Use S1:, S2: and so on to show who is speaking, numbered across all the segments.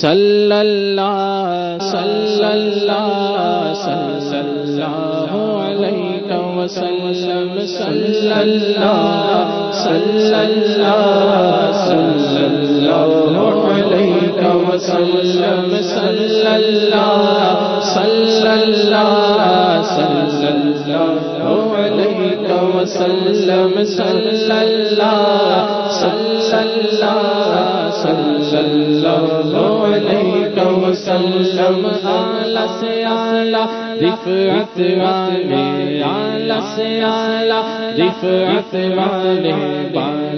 S1: صلی اللہ صلی اللہ صلی اللہ علیہ وسلم صلی اللہ صلی اللہ صلی اللہ علیہ وسلم. صلی اللہ صلی اللہ صلی اللہ علیہ وسلم صلی اللہ صلی اللہ صلی اللہ وسلم آلہ سے آلہ رفعت والے آلہ سے آلہ رفعت والے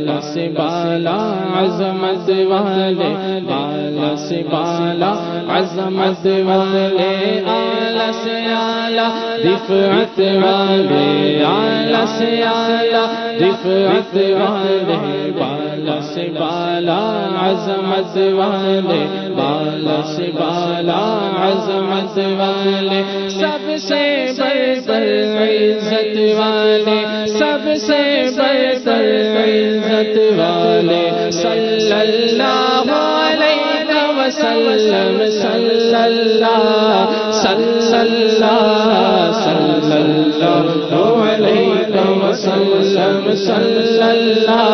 S1: بالا سے بالا عظمت والے، بالا سے بالا عظمت والے، آلہ سے آلہ رفعت والے، آلہ سے آلہ رفعت والے، بالا سے بالا عظمت والے، بالا سے بالا عظمت والے، سب سے بڑھ عزت والے، سب سے عزت والے صلی اللہ علیہ وسلم صلی اللہ صلی اللہ صلی اللہ علیہ وسلم صلی اللہ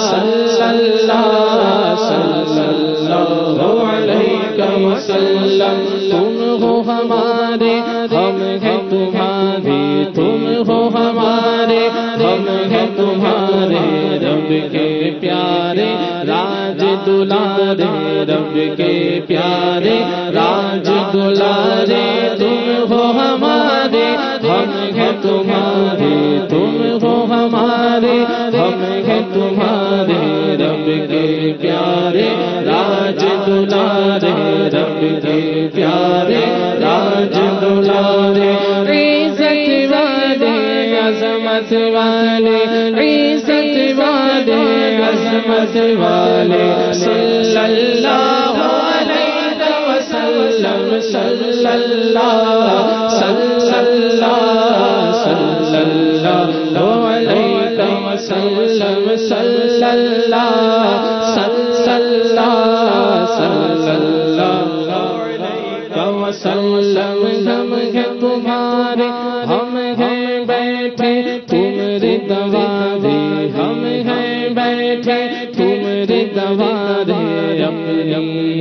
S1: صلی اللہ صلی اللہ علیہ وسلم تم ہو ہمارے کے پیارے راج دلارے، تم ہو ہمارے، ہم ہیں تمہارے، تم ہو ہمارے، ہم ہیں تمہارے، رب کے پیارے راج دلارے، رب کے پیارے راج دلارے۔ عزت والے، عظمت والے، عزت والے، عظمت والے، صلی اللہ صلی اللہ صلی اللہ صلی اللہ علیہ وسلم صلی اللہ صلی اللہ صلی اللہ وسلم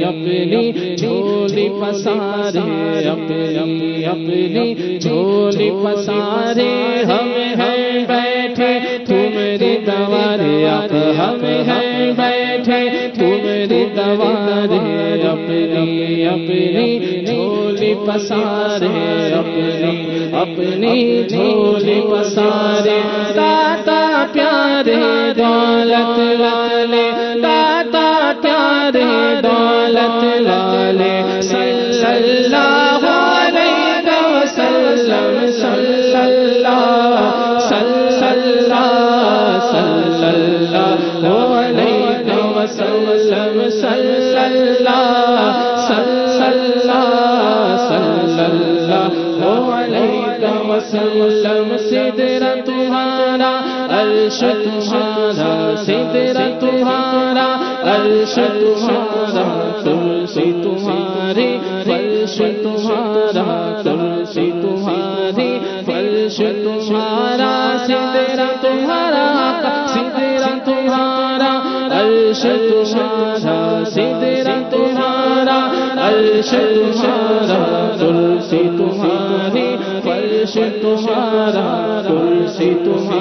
S1: اپنی جھولی پسارے، اپنی اپنی جھولی پسارے، ہم ہیں بیٹھے تم ردوارے اب ہم ہیں بیٹھے تم ردوارے اپنی اپنی جھولی پسارے، اپنی اپنی جھولی پسارے۔ دادا پیارے، دولت والے، دادا دولت لال صلی اللہ وسلم سدرا تمہارا عرش تمہارا سدرا تمہارا عرش تمہارا، تلسی تمہاری، فرش تمہارا، تلسی تمہاری، فرش تمہارا سدرا تمہارا سدرا تمہارا، عرش تمہارا سدرا تمہارا، عرش تمہارا، تلسی تمہارا تلسی تمہارا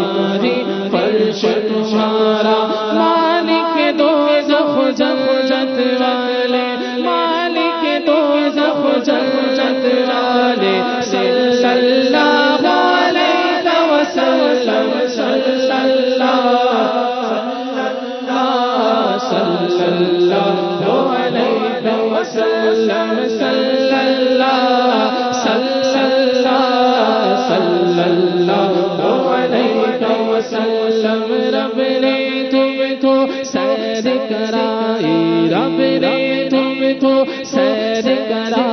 S1: کرائی رب نے تم کو سیر کرائی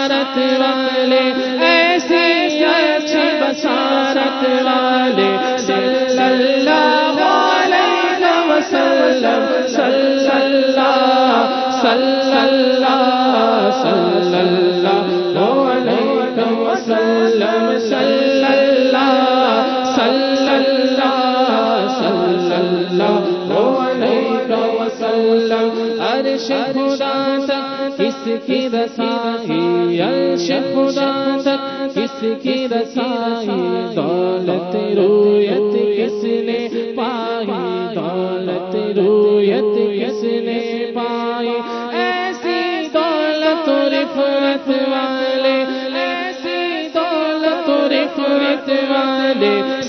S1: بسارت والے ایسے اچھے بسارت والے صلی اللہ علیہ وسلم صلی اللہ صلی اللہ صلی اللہ علیہ وسلم رسائی، دولت، رویت کس نے پائی؟ دولت، رویت کس نے پائی؟ ایسی دولت رفت والے، ایسی دولت رفت والے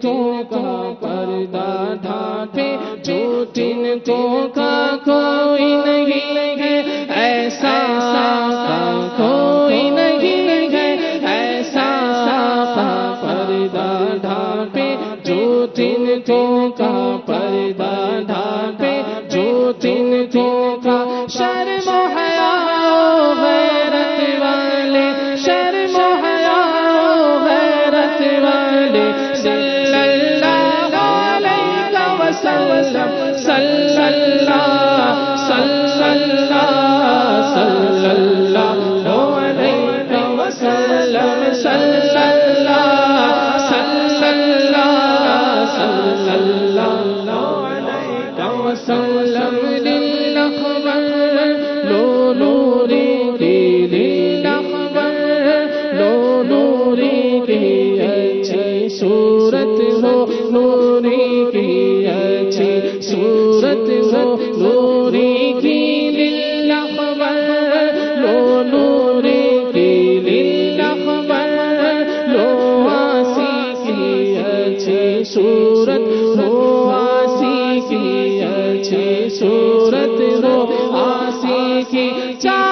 S1: تو کہا پردہ تھا۔ صورت ہو، نوری کی اچھی صورت ہو، نوری کی للہ خبر، لو نوری کی لو آسی کی اچھی ہو، آسی کی اچھی صورت ہو، آسی کی چار